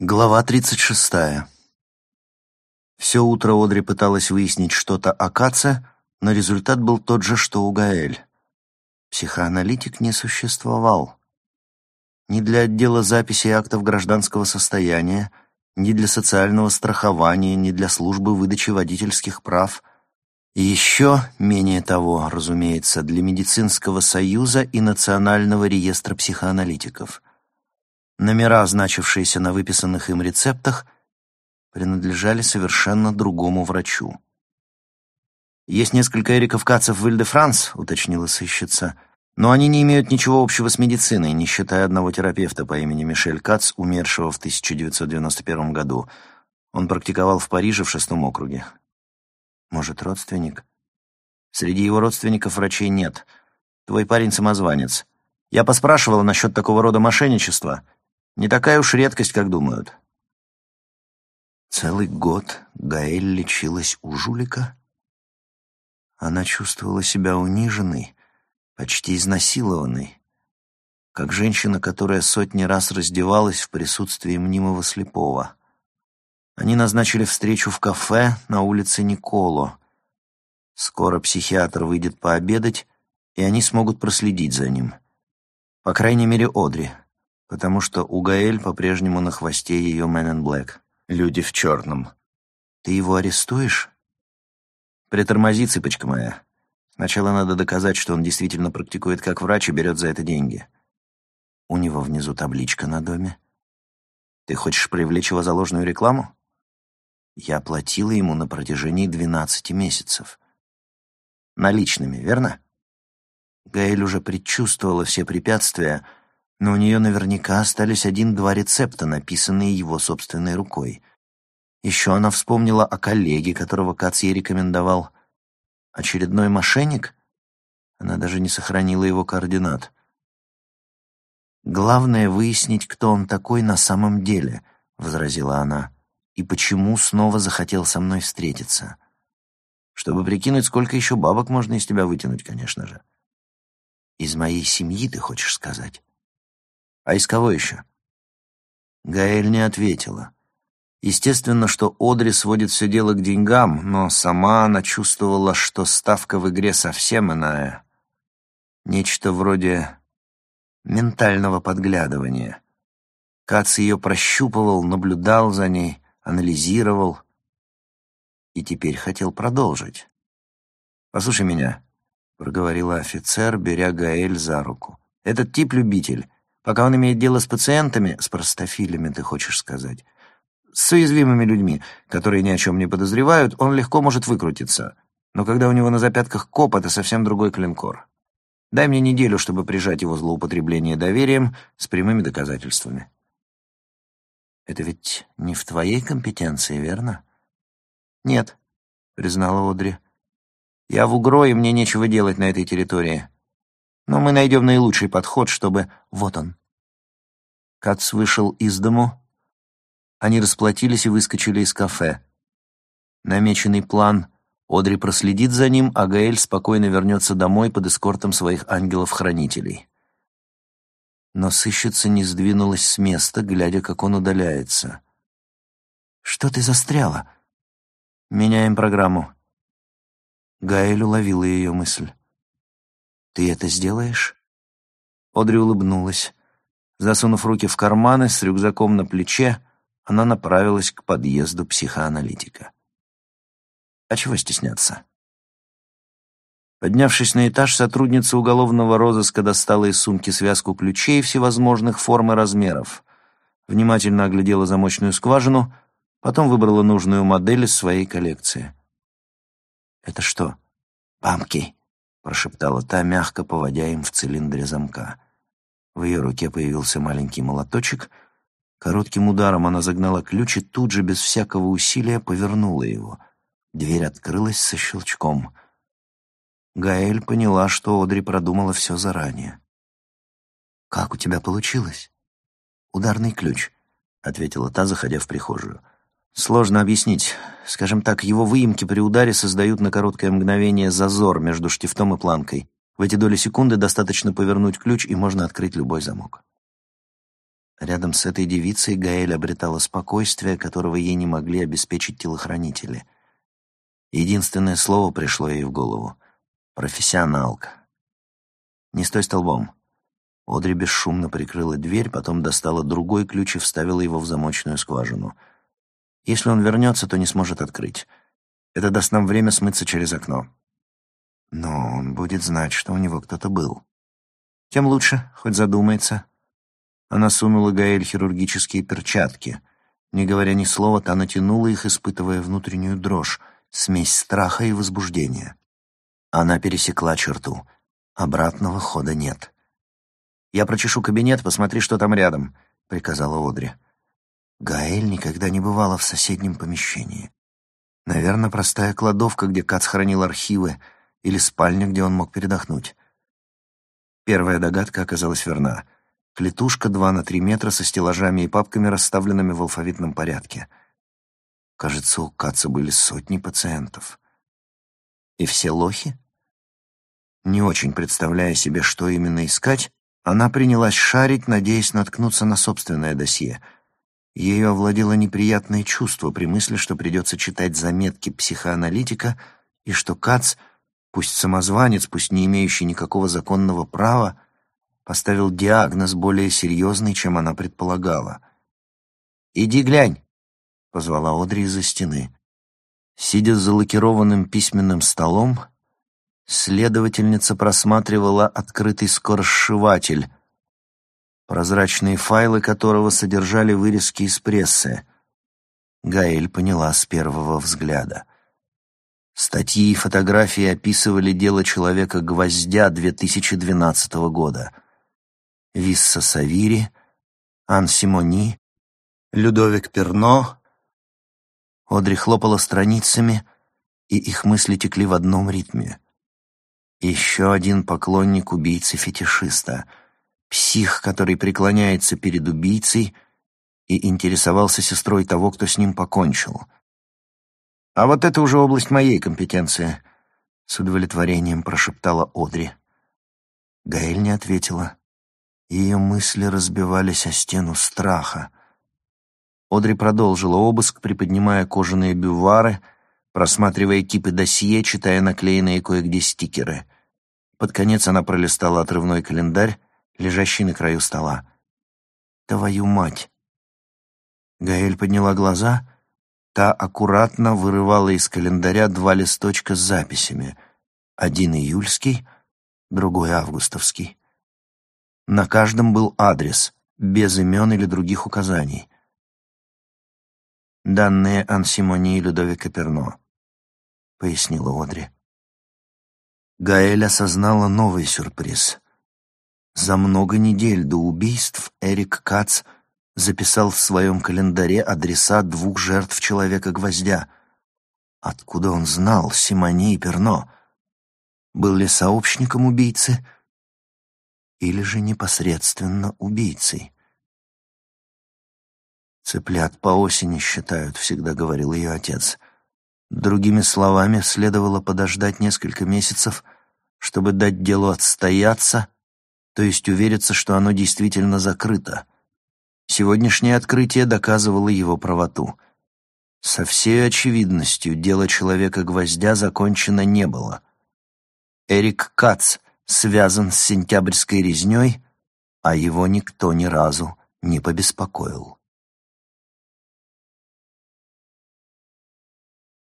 Глава 36. Все утро Одри пыталась выяснить что-то о Каце, но результат был тот же, что у Гаэль. Психоаналитик не существовал. Ни для отдела записи актов гражданского состояния, ни для социального страхования, ни для службы выдачи водительских прав. И еще, менее того, разумеется, для медицинского союза и Национального реестра психоаналитиков — Номера, значившиеся на выписанных им рецептах, принадлежали совершенно другому врачу. «Есть несколько Эриков Кацев в Иль-де-Франс», — уточнила сыщица, «но они не имеют ничего общего с медициной, не считая одного терапевта по имени Мишель Кац, умершего в 1991 году. Он практиковал в Париже в шестом округе». «Может, родственник?» «Среди его родственников врачей нет. Твой парень самозванец. Я поспрашивала насчет такого рода мошенничества». Не такая уж редкость, как думают. Целый год Гаэль лечилась у жулика. Она чувствовала себя униженной, почти изнасилованной, как женщина, которая сотни раз раздевалась в присутствии мнимого слепого. Они назначили встречу в кафе на улице Николо. Скоро психиатр выйдет пообедать, и они смогут проследить за ним. По крайней мере, Одри — потому что у Гаэль по-прежнему на хвосте ее Man in Black. Люди в черном. Ты его арестуешь? Притормози, цыпочка моя. Сначала надо доказать, что он действительно практикует как врач и берет за это деньги. У него внизу табличка на доме. Ты хочешь привлечь его за ложную рекламу? Я платила ему на протяжении двенадцати месяцев. Наличными, верно? Гаэль уже предчувствовала все препятствия, но у нее наверняка остались один-два рецепта, написанные его собственной рукой. Еще она вспомнила о коллеге, которого Кац ей рекомендовал. Очередной мошенник? Она даже не сохранила его координат. «Главное — выяснить, кто он такой на самом деле», — возразила она, «и почему снова захотел со мной встретиться. Чтобы прикинуть, сколько еще бабок можно из тебя вытянуть, конечно же. Из моей семьи, ты хочешь сказать?» А из кого еще? Гаэль не ответила. Естественно, что Одри сводит все дело к деньгам, но сама она чувствовала, что ставка в игре совсем иная. Нечто вроде ментального подглядывания. Кац ее прощупывал, наблюдал за ней, анализировал и теперь хотел продолжить. «Послушай меня», — проговорила офицер, беря Гаэль за руку. «Этот тип любитель. Пока он имеет дело с пациентами, с простофилями, ты хочешь сказать, с уязвимыми людьми, которые ни о чем не подозревают, он легко может выкрутиться. Но когда у него на запятках коп, это совсем другой клинкор. Дай мне неделю, чтобы прижать его злоупотребление доверием с прямыми доказательствами. Это ведь не в твоей компетенции, верно? Нет, признала Одри. Я в Угро, и мне нечего делать на этой территории. Но мы найдем наилучший подход, чтобы... Вот он. Кац вышел из дому. Они расплатились и выскочили из кафе. Намеченный план Одри проследит за ним, а Гаэль спокойно вернется домой под эскортом своих ангелов-хранителей. Но сыщица не сдвинулась с места, глядя, как он удаляется. «Что ты застряла?» «Меняем программу». Гаэль уловила ее мысль. «Ты это сделаешь?» Одри улыбнулась. Засунув руки в карманы с рюкзаком на плече, она направилась к подъезду психоаналитика. А чего стесняться? Поднявшись на этаж, сотрудница уголовного розыска достала из сумки связку ключей всевозможных форм и размеров, внимательно оглядела замочную скважину, потом выбрала нужную модель из своей коллекции. «Это что, памки?» — прошептала та, мягко поводя им в цилиндре замка. В ее руке появился маленький молоточек. Коротким ударом она загнала ключ и тут же, без всякого усилия, повернула его. Дверь открылась со щелчком. Гаэль поняла, что Одри продумала все заранее. «Как у тебя получилось?» «Ударный ключ», — ответила та, заходя в прихожую. «Сложно объяснить. Скажем так, его выемки при ударе создают на короткое мгновение зазор между штифтом и планкой. В эти доли секунды достаточно повернуть ключ, и можно открыть любой замок. Рядом с этой девицей Гаэль обретала спокойствие, которого ей не могли обеспечить телохранители. Единственное слово пришло ей в голову — профессионалка. «Не стой столбом». Одри бесшумно прикрыла дверь, потом достала другой ключ и вставила его в замочную скважину. Если он вернется, то не сможет открыть. Это даст нам время смыться через окно. Но он будет знать, что у него кто-то был. Тем лучше, хоть задумается. Она сунула Гаэль хирургические перчатки. Не говоря ни слова, та натянула их, испытывая внутреннюю дрожь, смесь страха и возбуждения. Она пересекла черту. Обратного хода нет. «Я прочешу кабинет, посмотри, что там рядом», — приказала Одри. Гаэль никогда не бывала в соседнем помещении. Наверное, простая кладовка, где Кац хранил архивы, или спальня, где он мог передохнуть. Первая догадка оказалась верна. Клетушка 2 на 3 метра со стеллажами и папками, расставленными в алфавитном порядке. Кажется, у Каца были сотни пациентов. И все лохи? Не очень представляя себе, что именно искать, она принялась шарить, надеясь наткнуться на собственное досье. Ею овладело неприятное чувство при мысли, что придется читать заметки психоаналитика и что Кац — пусть самозванец, пусть не имеющий никакого законного права, поставил диагноз более серьезный, чем она предполагала. «Иди глянь!» — позвала Одри из-за стены. Сидя за лакированным письменным столом, следовательница просматривала открытый скоросшиватель, прозрачные файлы которого содержали вырезки из прессы. Гаэль поняла с первого взгляда — Статьи и фотографии описывали дело человека-гвоздя 2012 года. Висса Савири, Ан Симони, Людовик Перно. Одри хлопала страницами, и их мысли текли в одном ритме. Еще один поклонник убийцы-фетишиста, псих, который преклоняется перед убийцей и интересовался сестрой того, кто с ним покончил — «А вот это уже область моей компетенции», — с удовлетворением прошептала Одри. Гаэль не ответила. Ее мысли разбивались о стену страха. Одри продолжила обыск, приподнимая кожаные бювары, просматривая кипы досье, читая наклеенные кое-где стикеры. Под конец она пролистала отрывной календарь, лежащий на краю стола. «Твою мать!» Гаэль подняла глаза — Та аккуратно вырывала из календаря два листочка с записями. Один июльский, другой августовский. На каждом был адрес, без имен или других указаний. «Данные Ансимони и Людовика Перно», — пояснила Одри. Гаэль осознала новый сюрприз. За много недель до убийств Эрик Кац — записал в своем календаре адреса двух жертв Человека-гвоздя. Откуда он знал Симони и Перно? Был ли сообщником убийцы или же непосредственно убийцей? «Цыплят по осени считают», — всегда говорил ее отец. Другими словами, следовало подождать несколько месяцев, чтобы дать делу отстояться, то есть увериться, что оно действительно закрыто — Сегодняшнее открытие доказывало его правоту. Со всей очевидностью дело Человека-гвоздя закончено не было. Эрик Кац связан с сентябрьской резней, а его никто ни разу не побеспокоил.